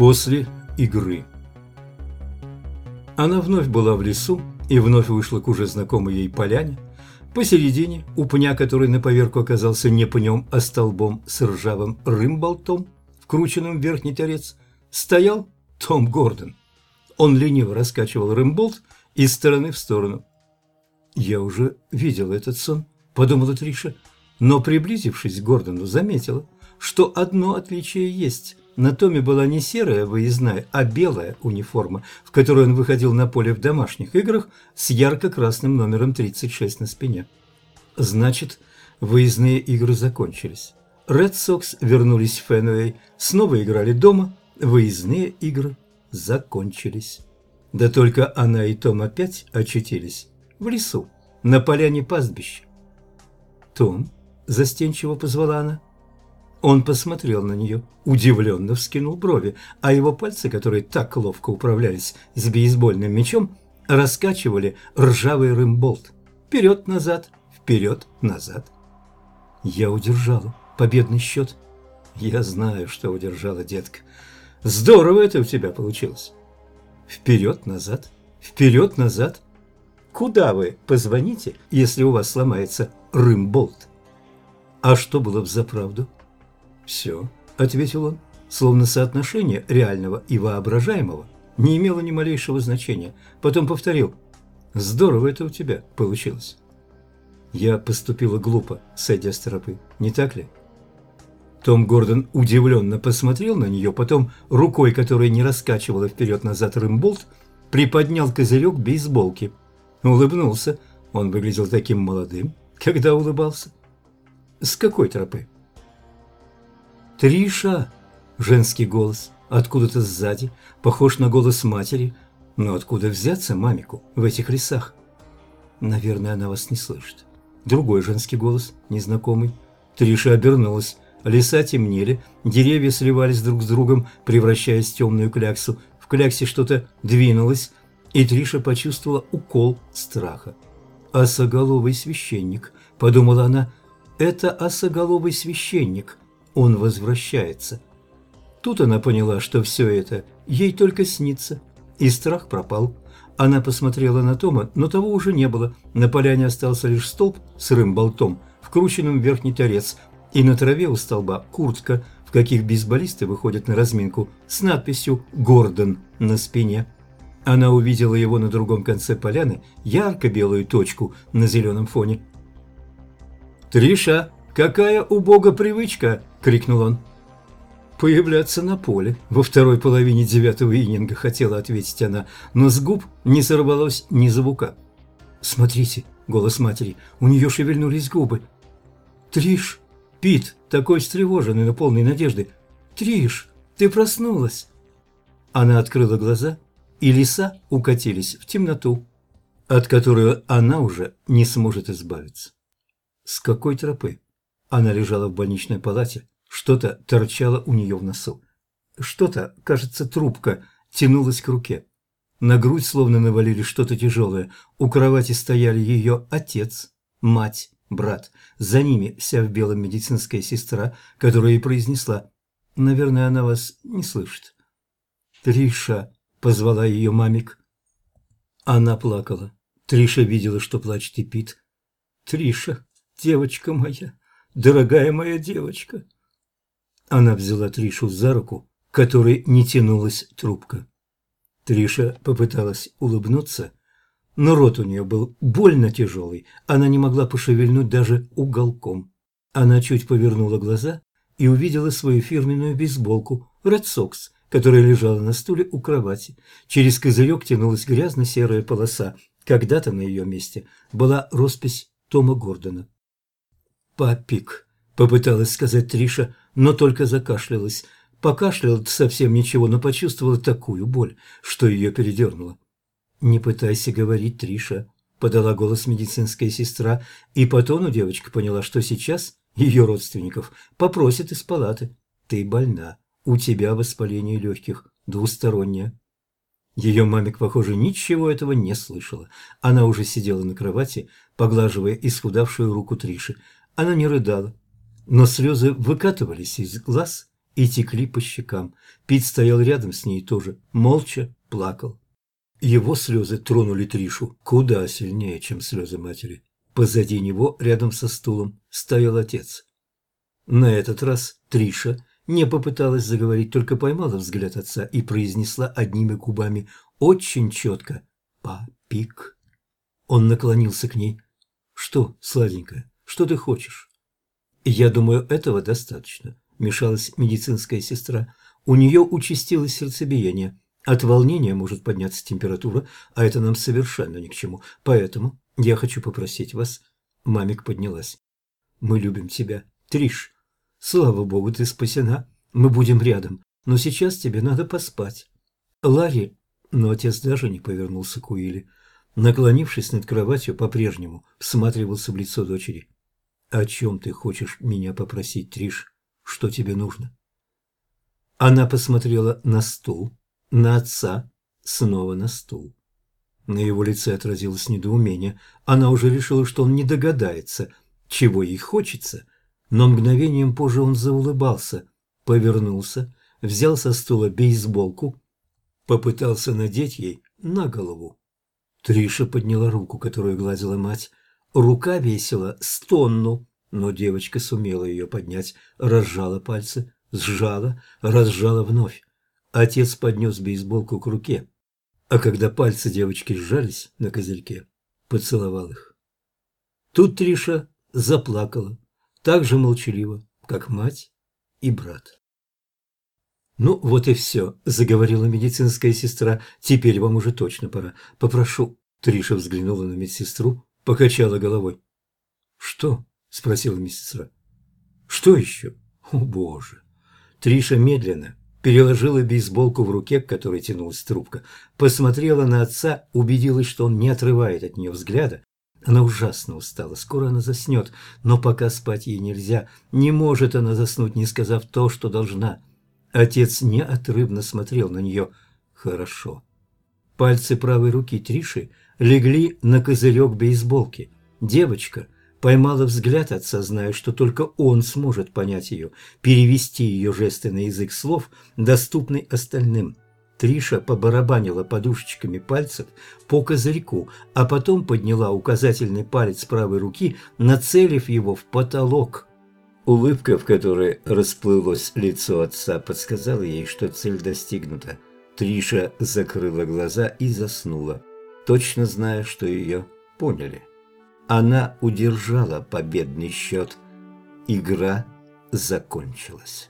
После игры. Она вновь была в лесу и вновь вышла к уже знакомой ей поляне. Посередине, у пня, который на поверку оказался не пнем, а столбом с ржавым рымболтом, вкрученным в верхний торец, стоял Том Гордон. Он лениво раскачивал рымболт из стороны в сторону. «Я уже видел этот сон», – подумала Триша, но, приблизившись к Гордону, заметила, что одно отличие есть. На Томе была не серая выездная, а белая униформа, в которой он выходил на поле в домашних играх с ярко-красным номером 36 на спине. Значит, выездные игры закончились. Ред Сокс вернулись в Фенуэй, снова играли дома, выездные игры закончились. Да только она и Том опять очутились в лесу, на поляне пастбища. «Том», – застенчиво позвала она, – он посмотрел на нее, удивленно вскинул брови, а его пальцы, которые так ловко управлялись с бейсбольным мячом, раскачивали ржавый рымболт. Вперед-назад, вперед-назад. Я удержала победный счет. Я знаю, что удержала, детка. Здорово это у тебя получилось. Вперед-назад, вперед-назад. Куда вы позвоните, если у вас сломается рымболт? А что было в заправду? «Все», – ответил он, словно соотношение реального и воображаемого не имело ни малейшего значения. Потом повторил «Здорово это у тебя получилось». Я поступила глупо, сойдя с тропы, не так ли? Том Гордон удивленно посмотрел на нее, потом рукой, которая не раскачивала вперед-назад рымболт, приподнял козырек бейсболки. Улыбнулся. Он выглядел таким молодым, когда улыбался. С какой тропы? «Триша!» – женский голос, откуда-то сзади, похож на голос матери. Но откуда взяться мамику в этих лесах? Наверное, она вас не слышит. Другой женский голос, незнакомый. Триша обернулась. Леса темнели, деревья сливались друг с другом, превращаясь в темную кляксу. В кляксе что-то двинулось, и Триша почувствовала укол страха. «Осоголовый священник», – подумала она, – «это осоголовый священник, он возвращается. Тут она поняла, что все это ей только снится, и страх пропал. Она посмотрела на Тома, но того уже не было. На поляне остался лишь столб с рым-болтом, вкрученным в верхний торец, и на траве у столба куртка, в каких бейсболисты выходят на разминку, с надписью «Гордон» на спине. Она увидела его на другом конце поляны, ярко-белую точку на зеленом фоне. «Триша, какая у Бога привычка!» – крикнул он. «Появляться на поле. Во второй половине девятого ининга хотела ответить она, но с губ не сорвалось ни звука. «Смотрите!» – голос матери. У нее шевельнулись губы. «Триш! Пит, такой встревоженный, но полный надежды. Триш, ты проснулась!» Она открыла глаза, и леса укатились в темноту, от которой она уже не сможет избавиться. С какой тропы? Она лежала в больничной палате, что-то торчало у нее в носу. Что-то, кажется, трубка, тянулась к руке. На грудь словно навалили что-то тяжелое. У кровати стояли ее отец, мать, брат. За ними вся в белом медицинская сестра, которая и произнесла «Наверное, она вас не слышит». «Триша», — позвала ее мамик. Она плакала. Триша видела, что плачет и Пит. «Триша, девочка моя, дорогая моя девочка!» Она взяла Тришу за руку, которой не тянулась трубка. Триша попыталась улыбнуться, но рот у нее был больно тяжелый, она не могла пошевельнуть даже уголком. Она чуть повернула глаза и увидела свою фирменную бейсболку «Ред Сокс», которая лежала на стуле у кровати. Через козырек тянулась грязно-серая полоса. Когда-то на ее месте была роспись Тома Гордона. «Папик», — попыталась сказать Триша, но только закашлялась. Покашляла совсем ничего, но почувствовала такую боль, что ее передернуло. «Не пытайся говорить, Триша», — подала голос медицинская сестра, и по тону девочка поняла, что сейчас ее родственников попросят из палаты. «Ты больна, у тебя воспаление легких, двустороннее». Ее мамик, похоже, ничего этого не слышала. Она уже сидела на кровати, поглаживая исхудавшую руку Триши. Она не рыдала, но слезы выкатывались из глаз и текли по щекам. Пит стоял рядом с ней тоже, молча плакал. Его слезы тронули Тришу куда сильнее, чем слезы матери. Позади него, рядом со стулом, стоял отец. На этот раз Триша не попыталась заговорить, только поймала взгляд отца и произнесла одними губами очень четко «Папик». Он наклонился к ней. «Что, сладенькая, что ты хочешь?» «Я думаю, этого достаточно», – мешалась медицинская сестра. «У нее участилось сердцебиение. От волнения может подняться температура, а это нам совершенно ни к чему. Поэтому я хочу попросить вас...» Мамик поднялась. «Мы любим тебя, Триш. Слава богу, ты спасена. Мы будем рядом. Но сейчас тебе надо поспать. Ларри...» Но отец даже не повернулся к Уилле. Наклонившись над кроватью, по-прежнему всматривался в лицо дочери. «О чем ты хочешь меня попросить, Триш? Что тебе нужно?» Она посмотрела на стул, на отца, снова на стул. На его лице отразилось недоумение. Она уже решила, что он не догадается, чего ей хочется, но мгновением позже он заулыбался, повернулся, взял со стула бейсболку, попытался надеть ей на голову. Триша подняла руку, которую гладила мать. Рука весила стонну, но девочка сумела ее поднять, разжала пальцы, сжала, разжала вновь. Отец поднес бейсболку к руке, а когда пальцы девочки сжались на козырьке, поцеловал их. Тут Триша заплакала, так же молчаливо, как мать и брат. «Ну, вот и все», – заговорила медицинская сестра. «Теперь вам уже точно пора. Попрошу». Триша взглянула на медсестру, покачала головой. «Что?» – спросила медсестра. «Что еще?» «О, Боже!» Триша медленно, переложила бейсболку в руке, к которой тянулась трубка, посмотрела на отца, убедилась, что он не отрывает от нее взгляда. Она ужасно устала, скоро она заснет, но пока спать ей нельзя. Не может она заснуть, не сказав то, что должна. Отец неотрывно смотрел на нее. Хорошо. Пальцы правой руки Триши легли на козырек бейсболки. Девочка – поймала взгляд отца, зная, что только он сможет понять ее, перевести ее жесты на язык слов, доступный остальным. Триша побарабанила подушечками пальцев по козырьку, а потом подняла указательный палец правой руки, нацелив его в потолок. Улыбка, в которой расплылось лицо отца, подсказала ей, что цель достигнута. Триша закрыла глаза и заснула, точно зная, что ее поняли. Она удержала победный счет. Игра закончилась.